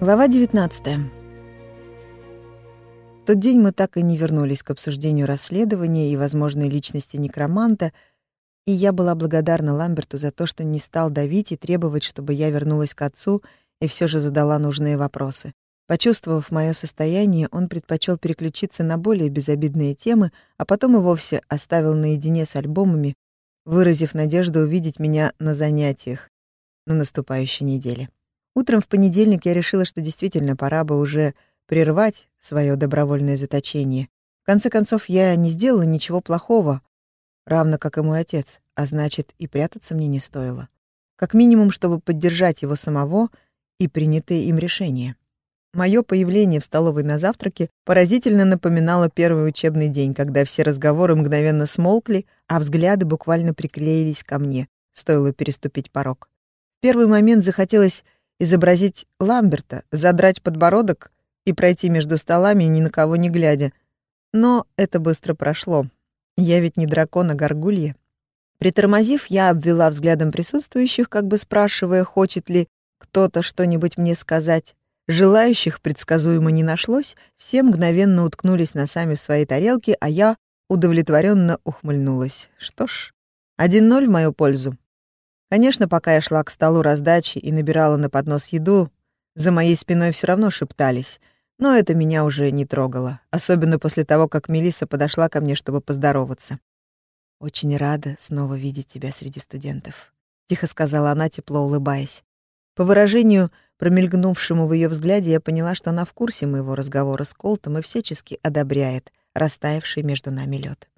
Глава 19. В тот день мы так и не вернулись к обсуждению расследования и возможной личности некроманта, и я была благодарна Ламберту за то, что не стал давить и требовать, чтобы я вернулась к отцу и все же задала нужные вопросы. Почувствовав мое состояние, он предпочел переключиться на более безобидные темы, а потом и вовсе оставил наедине с альбомами, выразив надежду увидеть меня на занятиях на наступающей неделе. Утром в понедельник я решила, что действительно пора бы уже прервать свое добровольное заточение. В конце концов, я не сделала ничего плохого, равно как и мой отец, а значит, и прятаться мне не стоило. Как минимум, чтобы поддержать его самого и принятые им решения. Мое появление в столовой на завтраке поразительно напоминало первый учебный день, когда все разговоры мгновенно смолкли, а взгляды буквально приклеились ко мне, стоило переступить порог. В первый момент захотелось изобразить Ламберта, задрать подбородок и пройти между столами, ни на кого не глядя. Но это быстро прошло. Я ведь не дракон, а горгулья. Притормозив, я обвела взглядом присутствующих, как бы спрашивая, хочет ли кто-то что-нибудь мне сказать. Желающих предсказуемо не нашлось, все мгновенно уткнулись носами в свои тарелки, а я удовлетворенно ухмыльнулась. Что ж, один ноль в мою пользу. Конечно, пока я шла к столу раздачи и набирала на поднос еду, за моей спиной все равно шептались, но это меня уже не трогало, особенно после того, как Мелиса подошла ко мне, чтобы поздороваться. «Очень рада снова видеть тебя среди студентов», — тихо сказала она, тепло улыбаясь. По выражению, промелькнувшему в ее взгляде, я поняла, что она в курсе моего разговора с Колтом и всячески одобряет растаявший между нами лед.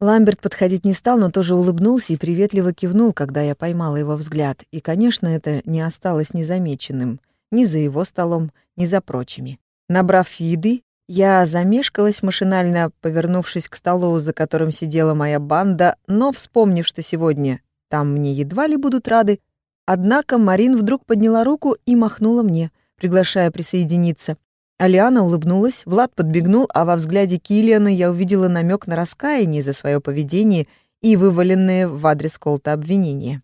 Ламберт подходить не стал, но тоже улыбнулся и приветливо кивнул, когда я поймала его взгляд. И, конечно, это не осталось незамеченным ни за его столом, ни за прочими. Набрав еды, я замешкалась, машинально повернувшись к столу, за которым сидела моя банда, но, вспомнив, что сегодня там мне едва ли будут рады, однако Марин вдруг подняла руку и махнула мне, приглашая присоединиться. Алиана улыбнулась, Влад подбегнул, а во взгляде Килиана я увидела намек на раскаяние за свое поведение и вываленные в адрес Колта обвинения.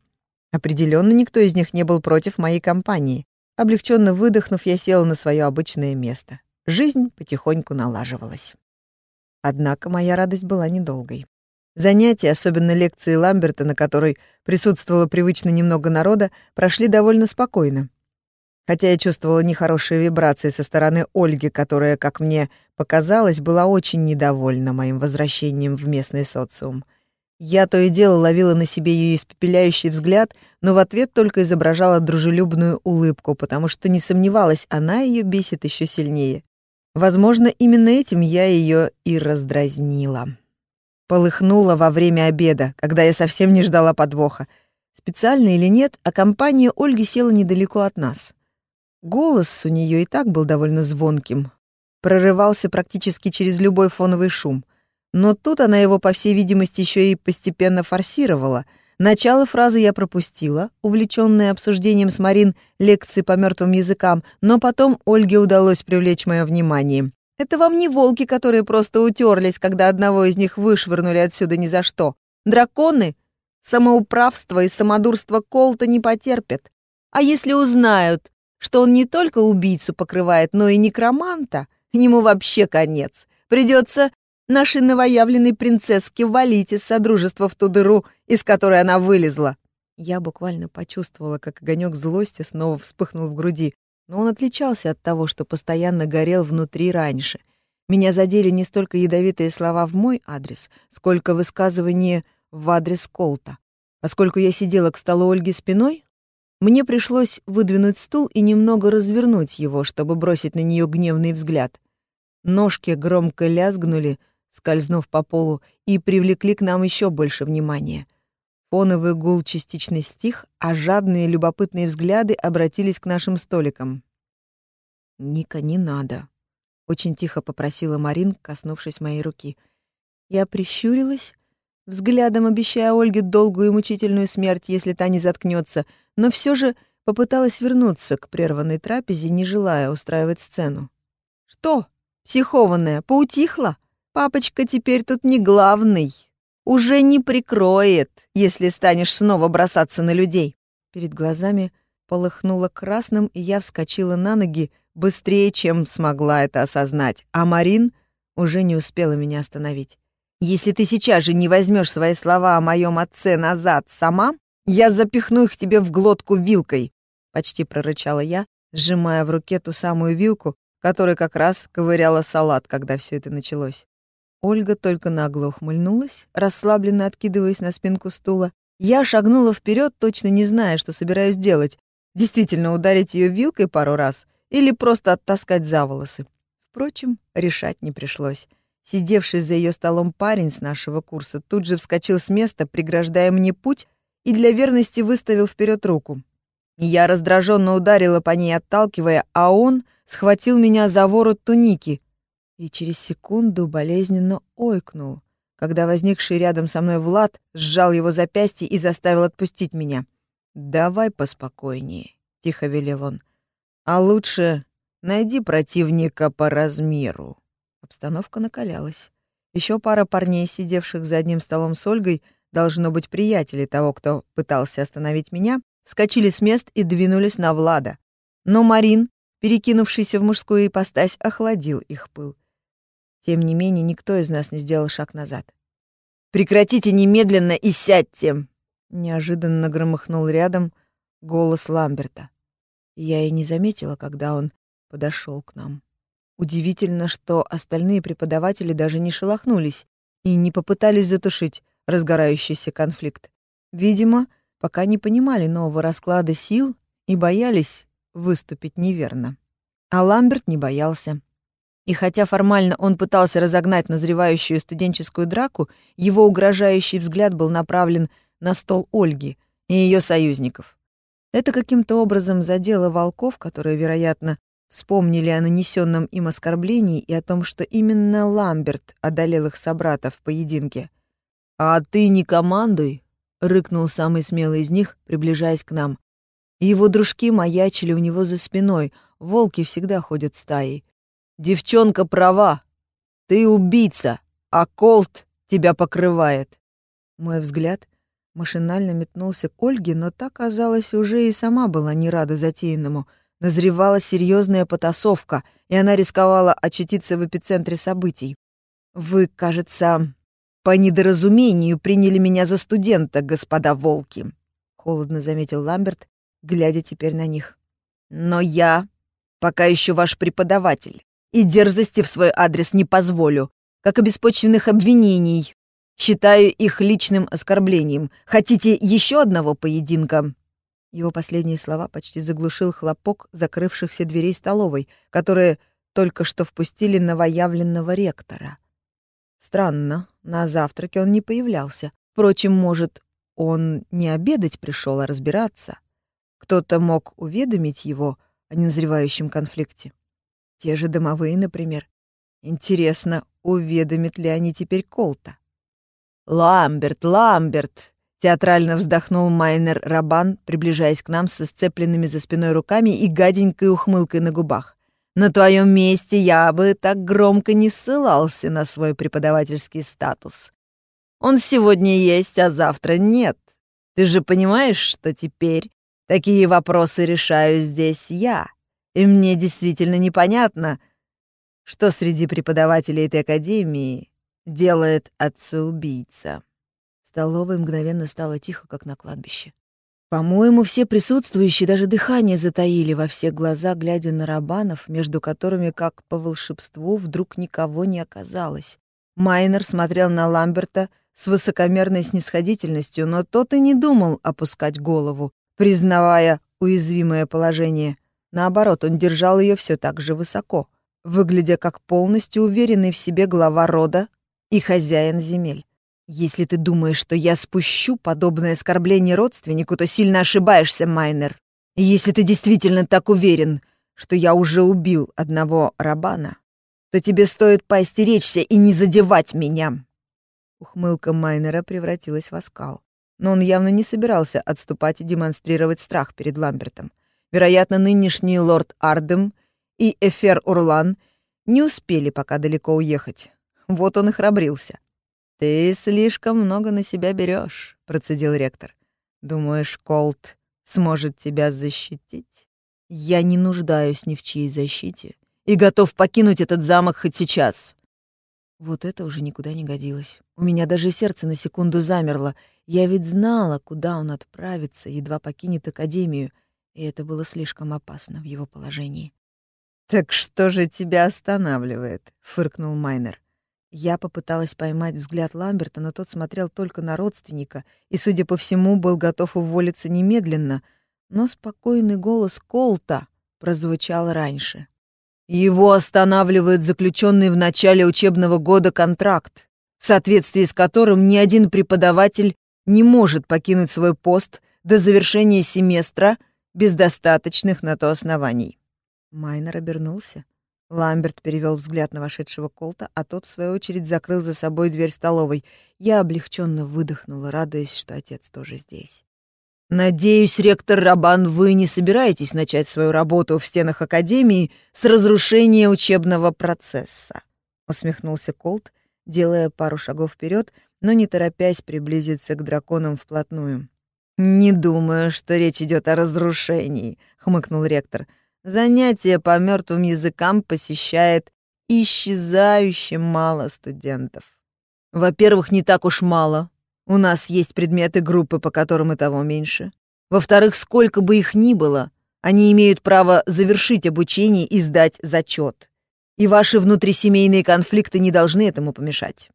Определенно никто из них не был против моей компании. Облегченно выдохнув, я села на свое обычное место. Жизнь потихоньку налаживалась. Однако моя радость была недолгой. Занятия, особенно лекции Ламберта, на которой присутствовало привычно немного народа, прошли довольно спокойно хотя я чувствовала нехорошие вибрации со стороны Ольги, которая, как мне показалось, была очень недовольна моим возвращением в местный социум. Я то и дело ловила на себе ее испепеляющий взгляд, но в ответ только изображала дружелюбную улыбку, потому что не сомневалась, она ее бесит еще сильнее. Возможно, именно этим я ее и раздразнила. Полыхнула во время обеда, когда я совсем не ждала подвоха. Специально или нет, а компания Ольги села недалеко от нас. Голос у нее и так был довольно звонким, прорывался практически через любой фоновый шум. Но тут она его, по всей видимости, еще и постепенно форсировала. Начало фразы я пропустила, увлеченная обсуждением с Марин лекции по мертвым языкам, но потом Ольге удалось привлечь мое внимание. «Это вам не волки, которые просто утерлись, когда одного из них вышвырнули отсюда ни за что. Драконы самоуправство и самодурство Колта не потерпят. А если узнают, что он не только убийцу покрывает, но и некроманта, ему вообще конец. Придется нашей новоявленной принцесске валить из содружества в ту дыру, из которой она вылезла. Я буквально почувствовала, как огонек злости снова вспыхнул в груди, но он отличался от того, что постоянно горел внутри раньше. Меня задели не столько ядовитые слова в мой адрес, сколько высказывания в адрес Колта. Поскольку я сидела к столу Ольги спиной, мне пришлось выдвинуть стул и немного развернуть его, чтобы бросить на нее гневный взгляд. Ножки громко лязгнули, скользнув по полу, и привлекли к нам еще больше внимания. Фоновый гул частично стих, а жадные любопытные взгляды обратились к нашим столикам. «Ника, не надо», — очень тихо попросила Марин, коснувшись моей руки. Я прищурилась, взглядом обещая Ольге долгую и мучительную смерть, если та не заткнется, но все же попыталась вернуться к прерванной трапезе, не желая устраивать сцену. «Что, психованная, поутихла? Папочка теперь тут не главный. Уже не прикроет, если станешь снова бросаться на людей». Перед глазами полыхнуло красным, и я вскочила на ноги быстрее, чем смогла это осознать, а Марин уже не успела меня остановить. «Если ты сейчас же не возьмешь свои слова о моем отце назад сама, я запихну их тебе в глотку вилкой», — почти прорычала я, сжимая в руке ту самую вилку, которая как раз ковыряла салат, когда все это началось. Ольга только нагло ухмыльнулась, расслабленно откидываясь на спинку стула. Я шагнула вперед, точно не зная, что собираюсь делать. Действительно, ударить ее вилкой пару раз или просто оттаскать за волосы. Впрочем, решать не пришлось. Сидевший за ее столом парень с нашего курса тут же вскочил с места, преграждая мне путь, и для верности выставил вперед руку. Я раздраженно ударила по ней, отталкивая, а он схватил меня за ворот туники и через секунду болезненно ойкнул, когда возникший рядом со мной Влад сжал его запястье и заставил отпустить меня. «Давай поспокойнее», — тихо велел он. «А лучше найди противника по размеру». Обстановка накалялась. Еще пара парней, сидевших за одним столом с Ольгой, должно быть приятели того, кто пытался остановить меня, вскочили с мест и двинулись на Влада. Но Марин, перекинувшийся в мужскую ипостась, охладил их пыл. Тем не менее, никто из нас не сделал шаг назад. «Прекратите немедленно и сядьте!» Неожиданно громыхнул рядом голос Ламберта. Я и не заметила, когда он подошел к нам. Удивительно, что остальные преподаватели даже не шелохнулись и не попытались затушить разгорающийся конфликт. Видимо, пока не понимали нового расклада сил и боялись выступить неверно. А Ламберт не боялся. И хотя формально он пытался разогнать назревающую студенческую драку, его угрожающий взгляд был направлен на стол Ольги и ее союзников. Это каким-то образом задело волков, которые, вероятно, вспомнили о нанесенном им оскорблении и о том, что именно Ламберт одолел их собратов в поединке. «А ты не командуй!» — рыкнул самый смелый из них, приближаясь к нам. Его дружки маячили у него за спиной, волки всегда ходят стаей. «Девчонка права! Ты убийца, а Колт тебя покрывает!» Мой взгляд машинально метнулся к Ольге, но так казалось, уже и сама была не рада затеянному. Назревала серьезная потасовка, и она рисковала очутиться в эпицентре событий. «Вы, кажется, по недоразумению приняли меня за студента, господа волки», — холодно заметил Ламберт, глядя теперь на них. «Но я пока еще ваш преподаватель, и дерзости в свой адрес не позволю, как и беспочвенных обвинений. Считаю их личным оскорблением. Хотите еще одного поединка?» Его последние слова почти заглушил хлопок закрывшихся дверей столовой, которые только что впустили новоявленного ректора. Странно, на завтраке он не появлялся. Впрочем, может, он не обедать пришел, а разбираться. Кто-то мог уведомить его о незревающем конфликте. Те же домовые, например. Интересно, уведомят ли они теперь Колта? «Ламберт, Ламберт!» — театрально вздохнул Майнер Рабан, приближаясь к нам со сцепленными за спиной руками и гаденькой ухмылкой на губах. На твоем месте я бы так громко не ссылался на свой преподавательский статус. Он сегодня есть, а завтра нет. Ты же понимаешь, что теперь такие вопросы решаю здесь я. И мне действительно непонятно, что среди преподавателей этой академии делает отца-убийца. В столовой мгновенно стало тихо, как на кладбище. По-моему, все присутствующие даже дыхание затаили во все глаза, глядя на рабанов, между которыми, как по волшебству, вдруг никого не оказалось. Майнер смотрел на Ламберта с высокомерной снисходительностью, но тот и не думал опускать голову, признавая уязвимое положение. Наоборот, он держал ее все так же высоко, выглядя как полностью уверенный в себе глава рода и хозяин земель. Если ты думаешь, что я спущу подобное оскорбление родственнику, то сильно ошибаешься, Майнер. Если ты действительно так уверен, что я уже убил одного рабана, то тебе стоит поостеречься и не задевать меня». Ухмылка Майнера превратилась в оскал. Но он явно не собирался отступать и демонстрировать страх перед Ламбертом. Вероятно, нынешний лорд Ардем и Эфер Урлан не успели пока далеко уехать. Вот он и храбрился. «Ты слишком много на себя берешь, процедил ректор. «Думаешь, Колт сможет тебя защитить. Я не нуждаюсь ни в чьей защите и готов покинуть этот замок хоть сейчас. Вот это уже никуда не годилось. У меня даже сердце на секунду замерло. Я ведь знала, куда он отправится, едва покинет Академию, и это было слишком опасно в его положении. «Так что же тебя останавливает?» — фыркнул Майнер. Я попыталась поймать взгляд Ламберта, но тот смотрел только на родственника и, судя по всему, был готов уволиться немедленно, но спокойный голос Колта прозвучал раньше. Его останавливает заключенный в начале учебного года контракт, в соответствии с которым ни один преподаватель не может покинуть свой пост до завершения семестра без достаточных на то оснований. Майнер обернулся. Ламберт перевел взгляд на вошедшего Колта, а тот, в свою очередь, закрыл за собой дверь столовой. Я облегченно выдохнула, радуясь, что отец тоже здесь. «Надеюсь, ректор Рабан, вы не собираетесь начать свою работу в стенах Академии с разрушения учебного процесса?» — усмехнулся Колт, делая пару шагов вперед, но не торопясь приблизиться к драконам вплотную. «Не думаю, что речь идет о разрушении», — хмыкнул ректор. Занятия по мертвым языкам посещает исчезающе мало студентов. Во-первых, не так уж мало. У нас есть предметы группы, по которым и того меньше. Во-вторых, сколько бы их ни было, они имеют право завершить обучение и сдать зачет. И ваши внутрисемейные конфликты не должны этому помешать.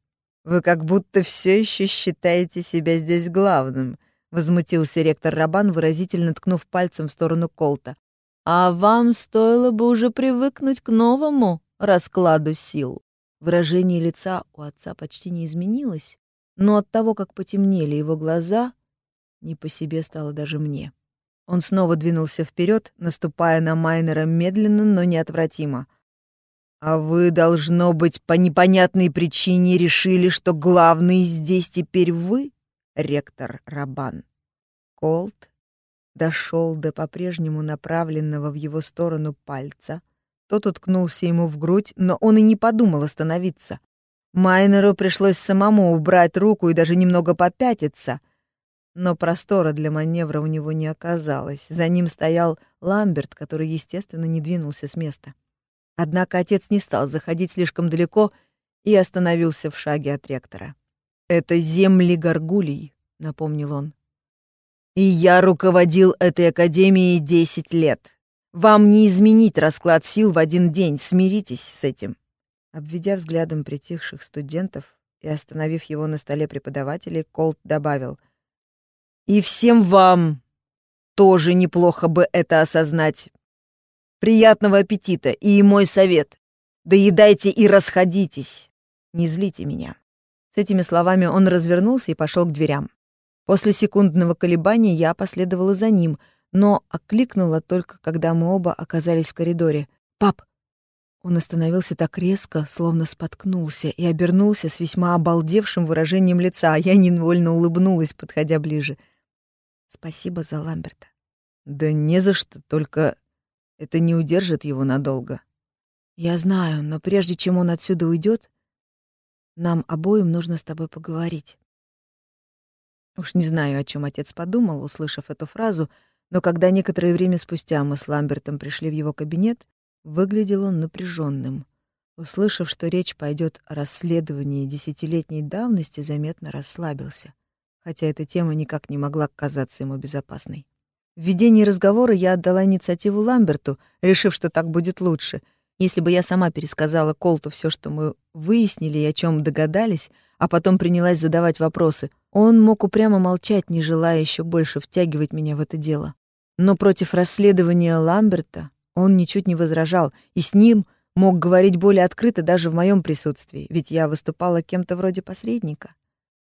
Вы как будто все еще считаете себя здесь главным, возмутился ректор Рабан, выразительно ткнув пальцем в сторону Колта. А вам стоило бы уже привыкнуть к новому раскладу сил. Выражение лица у отца почти не изменилось, но от того, как потемнели его глаза, не по себе стало даже мне. Он снова двинулся вперед, наступая на Майнера медленно, но неотвратимо. «А вы, должно быть, по непонятной причине решили, что главный здесь теперь вы, ректор Рабан?» Колт дошел до по-прежнему направленного в его сторону пальца. Тот уткнулся ему в грудь, но он и не подумал остановиться. Майнеру пришлось самому убрать руку и даже немного попятиться. Но простора для маневра у него не оказалось. За ним стоял Ламберт, который, естественно, не двинулся с места. Однако отец не стал заходить слишком далеко и остановился в шаге от ректора. «Это земли горгулей», — напомнил он. И я руководил этой академией десять лет. Вам не изменить расклад сил в один день, смиритесь с этим. Обведя взглядом притихших студентов и остановив его на столе преподавателей, Колт добавил. «И всем вам тоже неплохо бы это осознать. Приятного аппетита и мой совет. Доедайте и расходитесь. Не злите меня». С этими словами он развернулся и пошел к дверям. После секундного колебания я последовала за ним, но окликнула только, когда мы оба оказались в коридоре. «Пап!» Он остановился так резко, словно споткнулся, и обернулся с весьма обалдевшим выражением лица, а я невольно улыбнулась, подходя ближе. «Спасибо за Ламберта». «Да не за что, только это не удержит его надолго». «Я знаю, но прежде чем он отсюда уйдет, нам обоим нужно с тобой поговорить». Уж не знаю, о чем отец подумал, услышав эту фразу, но когда некоторое время спустя мы с Ламбертом пришли в его кабинет, выглядел он напряженным. Услышав, что речь пойдет о расследовании десятилетней давности, заметно расслабился, хотя эта тема никак не могла казаться ему безопасной. В ведении разговора я отдала инициативу Ламберту, решив, что так будет лучше. Если бы я сама пересказала Колту все, что мы выяснили и о чем догадались, а потом принялась задавать вопросы. Он мог упрямо молчать, не желая еще больше втягивать меня в это дело. Но против расследования Ламберта он ничуть не возражал, и с ним мог говорить более открыто даже в моем присутствии, ведь я выступала кем-то вроде посредника.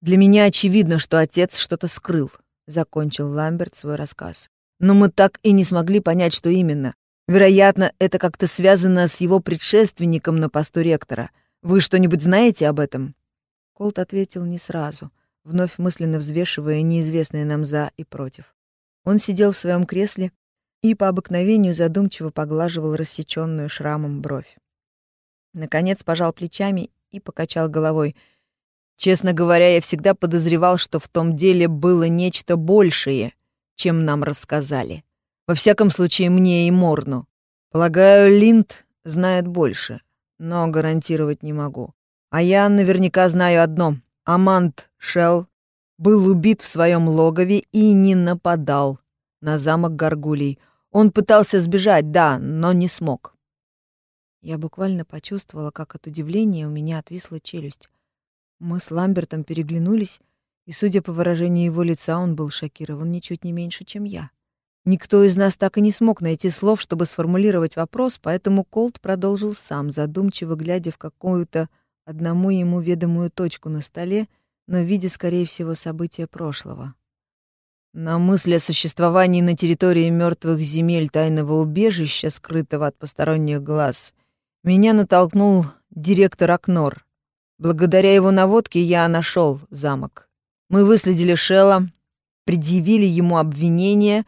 Для меня очевидно, что отец что-то скрыл, закончил Ламберт свой рассказ. Но мы так и не смогли понять, что именно. Вероятно, это как-то связано с его предшественником на посту ректора. Вы что-нибудь знаете об этом? Колт ответил не сразу, вновь мысленно взвешивая неизвестные нам «за» и «против». Он сидел в своем кресле и по обыкновению задумчиво поглаживал рассечённую шрамом бровь. Наконец пожал плечами и покачал головой. «Честно говоря, я всегда подозревал, что в том деле было нечто большее, чем нам рассказали. Во всяком случае, мне и Морну. Полагаю, Линд знает больше, но гарантировать не могу. А я наверняка знаю одно. Амант Шелл был убит в своем логове и не нападал на замок Гаргулий. Он пытался сбежать, да, но не смог. Я буквально почувствовала, как от удивления у меня отвисла челюсть. Мы с Ламбертом переглянулись, и, судя по выражению его лица, он был шокирован ничуть не меньше, чем я. Никто из нас так и не смог найти слов, чтобы сформулировать вопрос, поэтому Колт продолжил сам, задумчиво глядя в какую-то одному ему ведомую точку на столе, но видя, скорее всего, события прошлого. На мысль о существовании на территории мертвых земель тайного убежища, скрытого от посторонних глаз, меня натолкнул директор Акнор. Благодаря его наводке я нашел замок. Мы выследили Шелла, предъявили ему обвинение,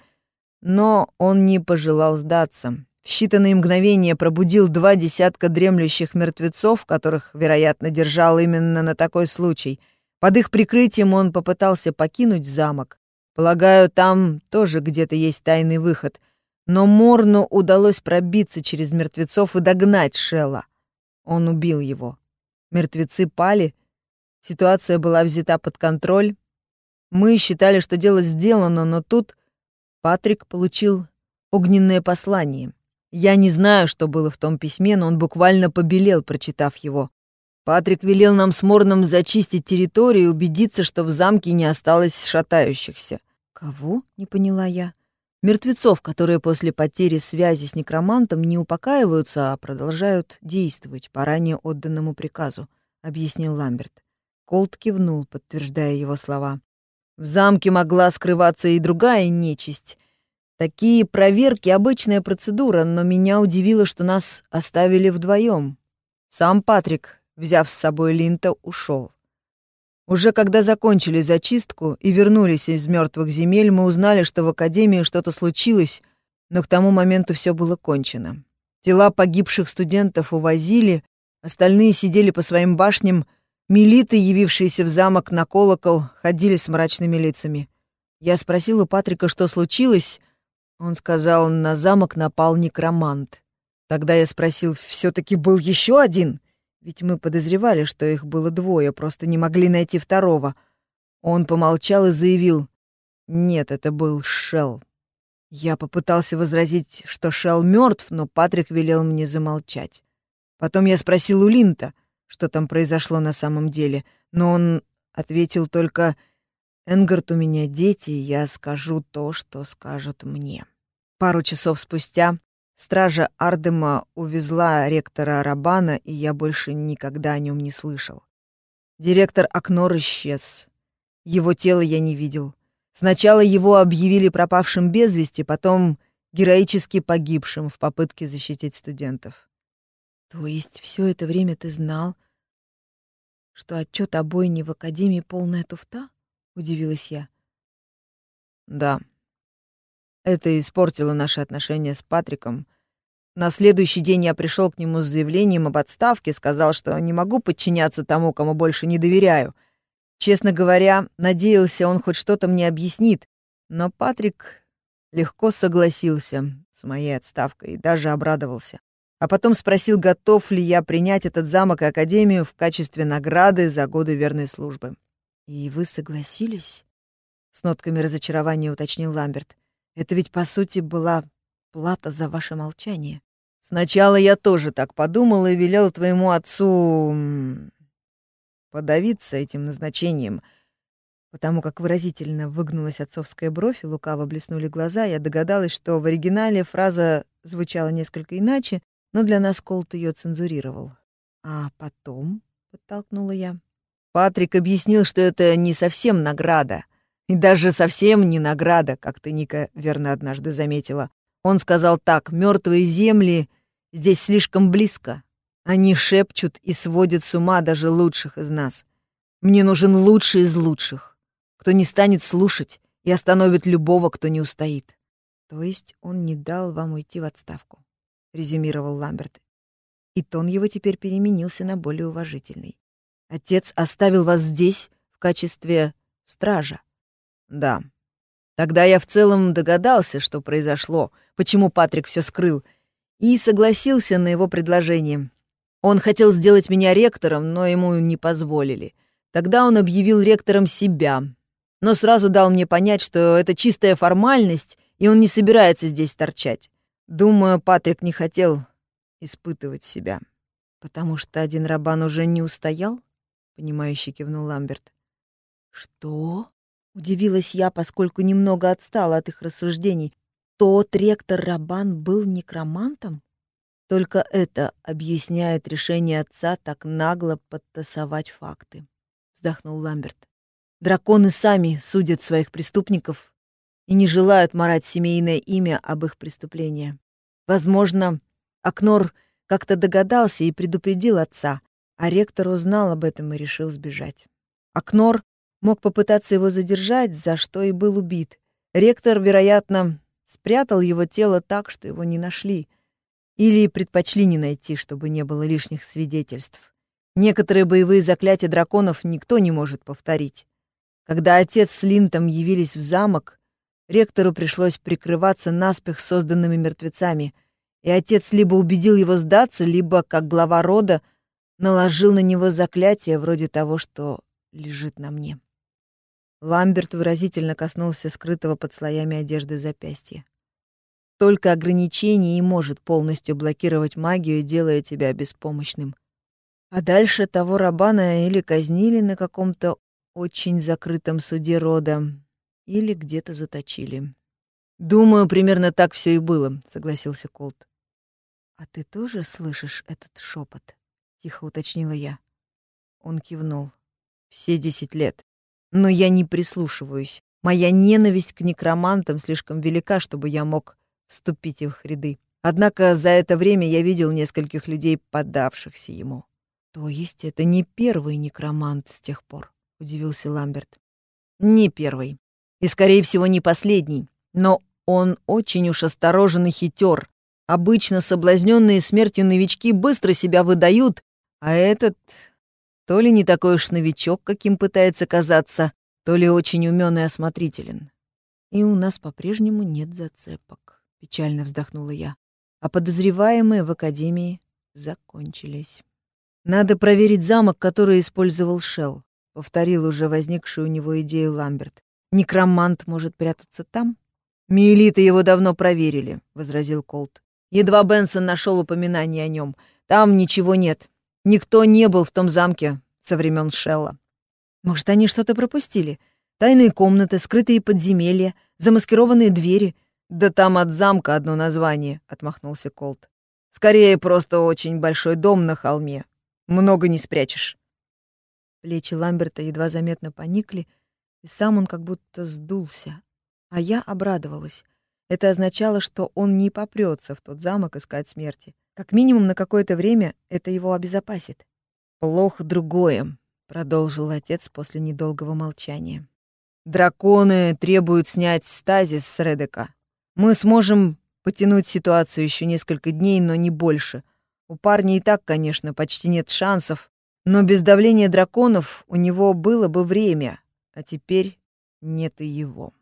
но он не пожелал сдаться. В считанные мгновения пробудил два десятка дремлющих мертвецов, которых, вероятно, держал именно на такой случай. Под их прикрытием он попытался покинуть замок. Полагаю, там тоже где-то есть тайный выход. Но Морну удалось пробиться через мертвецов и догнать Шелла. Он убил его. Мертвецы пали, ситуация была взята под контроль. Мы считали, что дело сделано, но тут Патрик получил огненное послание. Я не знаю, что было в том письме, но он буквально побелел, прочитав его. Патрик велел нам с Морном зачистить территорию и убедиться, что в замке не осталось шатающихся. «Кого?» — не поняла я. «Мертвецов, которые после потери связи с некромантом не упокаиваются, а продолжают действовать по ранее отданному приказу», — объяснил Ламберт. Колт кивнул, подтверждая его слова. «В замке могла скрываться и другая нечисть. Такие проверки — обычная процедура, но меня удивило, что нас оставили вдвоем. Сам Патрик, взяв с собой Линта, ушел. Уже когда закончили зачистку и вернулись из мертвых земель, мы узнали, что в Академии что-то случилось, но к тому моменту все было кончено. Тела погибших студентов увозили, остальные сидели по своим башням, милиты, явившиеся в замок на колокол, ходили с мрачными лицами. Я спросил у Патрика, что случилось. Он сказал, на замок напал некромант. Тогда я спросил, все таки был еще один? Ведь мы подозревали, что их было двое, просто не могли найти второго. Он помолчал и заявил, «Нет, это был Шелл». Я попытался возразить, что Шелл мертв, но Патрик велел мне замолчать. Потом я спросил у Линта, что там произошло на самом деле, но он ответил только «Энгард, у меня дети, я скажу то, что скажут мне». Пару часов спустя Стража Ардема увезла ректора Рабана, и я больше никогда о нем не слышал. Директор Акнор исчез. Его тело я не видел. Сначала его объявили пропавшим без вести, потом героически погибшим в попытке защитить студентов. То есть все это время ты знал, что отчет о бойне в Академии полная туфта? Удивилась я. Да, это испортило наши отношения с Патриком. На следующий день я пришел к нему с заявлением об отставке, сказал, что не могу подчиняться тому, кому больше не доверяю. Честно говоря, надеялся, он хоть что-то мне объяснит, но Патрик легко согласился с моей отставкой и даже обрадовался. А потом спросил, готов ли я принять этот замок и академию в качестве награды за годы верной службы. «И вы согласились?» — с нотками разочарования уточнил Ламберт. Это ведь, по сути, была плата за ваше молчание. Сначала я тоже так подумал и велел твоему отцу подавиться этим назначением. Потому как выразительно выгнулась отцовская бровь и лукаво блеснули глаза, я догадалась, что в оригинале фраза звучала несколько иначе, но для нас Колт ее цензурировал. «А потом?» — подтолкнула я. Патрик объяснил, что это не совсем награда — и даже совсем не награда, как ты, Ника, верно однажды заметила. Он сказал так, мертвые земли здесь слишком близко. Они шепчут и сводят с ума даже лучших из нас. Мне нужен лучший из лучших, кто не станет слушать и остановит любого, кто не устоит. То есть он не дал вам уйти в отставку, резюмировал Ламберт. И тон его теперь переменился на более уважительный. Отец оставил вас здесь в качестве стража. Да. Тогда я в целом догадался, что произошло, почему Патрик все скрыл, и согласился на его предложение. Он хотел сделать меня ректором, но ему не позволили. Тогда он объявил ректором себя, но сразу дал мне понять, что это чистая формальность, и он не собирается здесь торчать. Думаю, Патрик не хотел испытывать себя. «Потому что один рабан уже не устоял?» — понимающе кивнул Ламберт. «Что?» — удивилась я, поскольку немного отстала от их рассуждений. «Тот ректор Рабан был некромантом?» Только это объясняет решение отца так нагло подтасовать факты. Вздохнул Ламберт. Драконы сами судят своих преступников и не желают марать семейное имя об их преступления. Возможно, Акнор как-то догадался и предупредил отца, а ректор узнал об этом и решил сбежать. Акнор мог попытаться его задержать, за что и был убит. Ректор, вероятно, спрятал его тело так, что его не нашли. Или предпочли не найти, чтобы не было лишних свидетельств. Некоторые боевые заклятия драконов никто не может повторить. Когда отец с Линтом явились в замок, ректору пришлось прикрываться наспех созданными мертвецами — и отец либо убедил его сдаться, либо, как глава рода, наложил на него заклятие вроде того, что лежит на мне. Ламберт выразительно коснулся скрытого под слоями одежды запястья. Только ограничение и может полностью блокировать магию, делая тебя беспомощным. А дальше того рабана или казнили на каком-то очень закрытом суде рода, или где-то заточили. «Думаю, примерно так все и было», — согласился Колт. «А ты тоже слышишь этот шепот? Тихо уточнила я. Он кивнул. «Все десять лет. Но я не прислушиваюсь. Моя ненависть к некромантам слишком велика, чтобы я мог вступить в их ряды. Однако за это время я видел нескольких людей, поддавшихся ему». «То есть это не первый некромант с тех пор?» — удивился Ламберт. «Не первый. И, скорее всего, не последний. Но он очень уж осторожен и хитер. Обычно соблазненные смертью новички быстро себя выдают, а этот то ли не такой уж новичок, каким пытается казаться, то ли очень умён и осмотрителен. И у нас по-прежнему нет зацепок, печально вздохнула я. А подозреваемые в академии закончились. Надо проверить замок, который использовал Шелл, повторил уже возникшую у него идею Ламберт. Некромант может прятаться там? «Миелиты его давно проверили», — возразил Колт. «Едва Бенсон нашел упоминание о нем. Там ничего нет. Никто не был в том замке со времен Шелла». «Может, они что-то пропустили? Тайные комнаты, скрытые подземелья, замаскированные двери?» «Да там от замка одно название», — отмахнулся Колт. «Скорее, просто очень большой дом на холме. Много не спрячешь». Плечи Ламберта едва заметно поникли, и сам он как будто сдулся, а я обрадовалась. Это означало, что он не попрется в тот замок искать смерти. Как минимум на какое-то время это его обезопасит. «Плохо другое», — продолжил отец после недолгого молчания. «Драконы требуют снять стазис с Редека. Мы сможем потянуть ситуацию еще несколько дней, но не больше. У парня и так, конечно, почти нет шансов, но без давления драконов у него было бы время, а теперь нет и его».